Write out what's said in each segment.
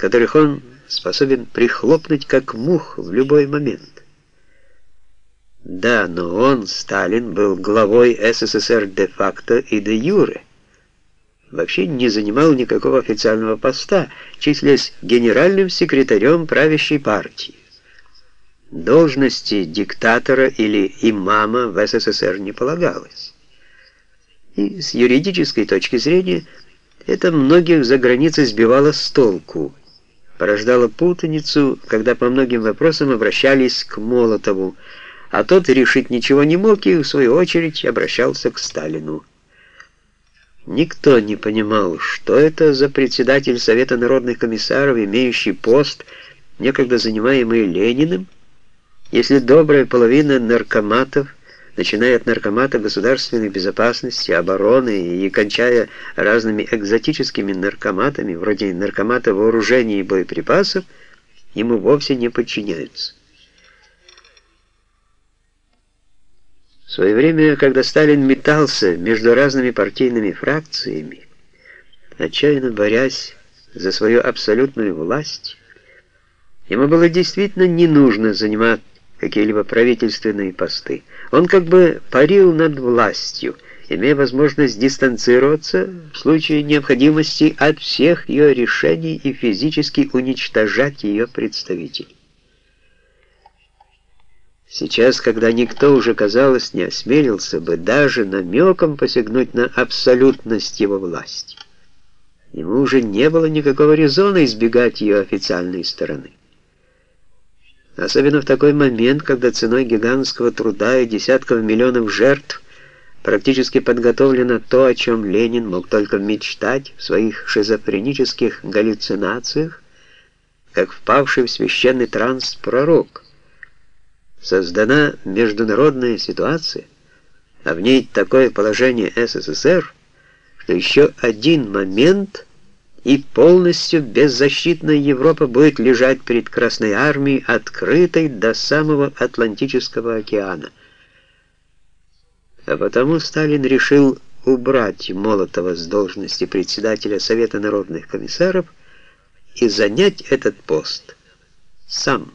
которых он способен прихлопнуть как мух в любой момент. Да, но он, Сталин, был главой СССР де-факто и де-юре. Вообще не занимал никакого официального поста, числясь генеральным секретарем правящей партии. Должности диктатора или имама в СССР не полагалось. И с юридической точки зрения это многих за границей сбивало с толку, порождало путаницу, когда по многим вопросам обращались к Молотову, а тот решить ничего не мог и, в свою очередь, обращался к Сталину. Никто не понимал, что это за председатель Совета народных комиссаров, имеющий пост, некогда занимаемый Лениным, если добрая половина наркоматов, начиная от наркомата государственной безопасности, обороны и кончая разными экзотическими наркоматами, вроде наркомата вооружений и боеприпасов, ему вовсе не подчиняются. В свое время, когда Сталин метался между разными партийными фракциями, отчаянно борясь за свою абсолютную власть, ему было действительно не нужно занимать какие-либо правительственные посты. Он как бы парил над властью, имея возможность дистанцироваться в случае необходимости от всех ее решений и физически уничтожать ее представителей. Сейчас, когда никто уже, казалось, не осмелился бы даже намеком посягнуть на абсолютность его власти, ему уже не было никакого резона избегать ее официальной стороны. Особенно в такой момент, когда ценой гигантского труда и десятков миллионов жертв практически подготовлено то, о чем Ленин мог только мечтать в своих шизофренических галлюцинациях, как впавший в священный транс пророк – создана международная ситуация, а в ней такое положение СССР, что еще один момент и полностью беззащитная Европа будет лежать перед Красной Армией, открытой до самого Атлантического океана. А потому Сталин решил убрать Молотова с должности председателя Совета народных комиссаров и занять этот пост сам.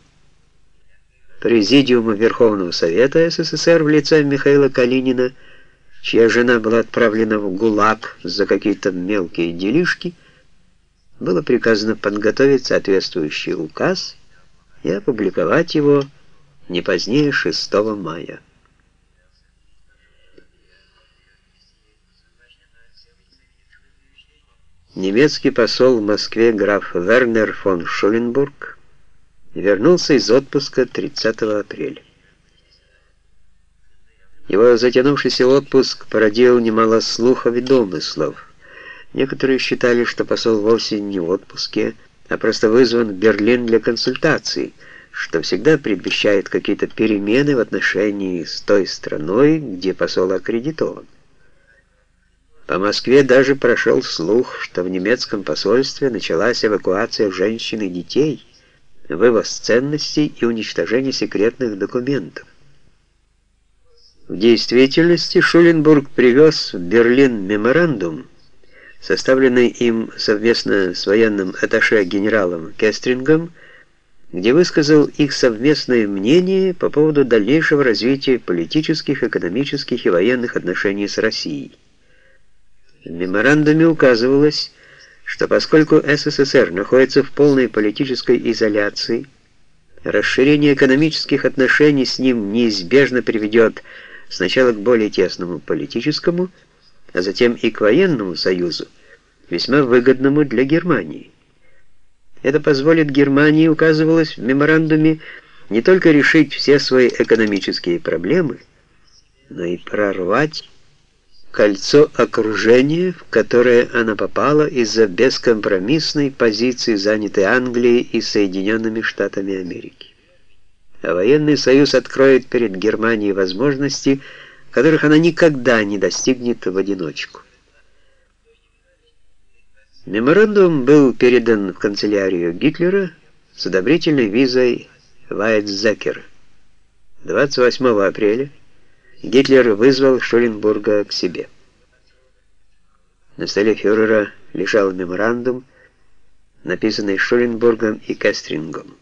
Президиума Верховного Совета СССР в лице Михаила Калинина, чья жена была отправлена в ГУЛАГ за какие-то мелкие делишки, было приказано подготовить соответствующий указ и опубликовать его не позднее 6 мая. Немецкий посол в Москве граф Вернер фон Шуленбург вернулся из отпуска 30 апреля. Его затянувшийся отпуск породил немало слухов и домыслов. Некоторые считали, что посол вовсе не в отпуске, а просто вызван в Берлин для консультаций, что всегда предвещает какие-то перемены в отношении с той страной, где посол аккредитован. По Москве даже прошел слух, что в немецком посольстве началась эвакуация женщин и детей – вывоз ценностей и уничтожение секретных документов. В действительности Шуленбург привез в Берлин меморандум, составленный им совместно с военным атташе генералом Кестрингом, где высказал их совместное мнение по поводу дальнейшего развития политических, экономических и военных отношений с Россией. В меморандуме указывалось, что поскольку СССР находится в полной политической изоляции, расширение экономических отношений с ним неизбежно приведет сначала к более тесному политическому, а затем и к военному союзу, весьма выгодному для Германии. Это позволит Германии, указывалось в меморандуме, не только решить все свои экономические проблемы, но и прорвать кольцо окружения, в которое она попала из-за бескомпромиссной позиции, занятой Англией и Соединенными Штатами Америки. А военный союз откроет перед Германией возможности, которых она никогда не достигнет в одиночку. Меморандум был передан в канцелярию Гитлера с одобрительной визой Вайтзекера. 28 апреля Гитлер вызвал Шуленбурга к себе. На столе фюрера лежал меморандум, написанной Шуленбургом и Кестрингом.